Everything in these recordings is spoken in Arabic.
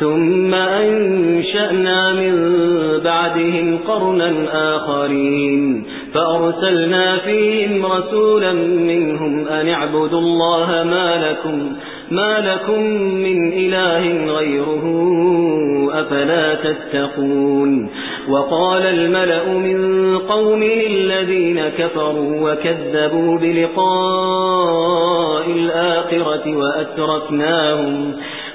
ثم أنشأنا من بعدهم قرنا آخرين فأرسلنا فيهم رسولا منهم أن اعبدوا الله ما لكم ما لكم من إله غيره أفلا تتقون وقال الملأ من قومه الذين كفروا وكذبوا بلقاء الآخرة وأتركناهم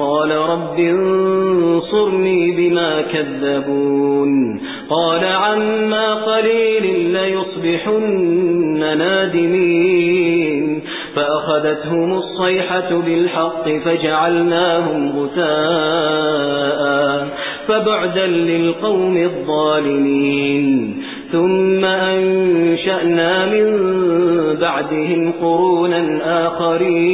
قال رب انصرني بما كذبون. قال عما قليل ليصبحن نادمين. فأخذتهم الصيحة بالحق فجعلناهم غثاء فبعدا للقوم الظالمين. ثم أنشأنا من بعدهم قرونا آخرين.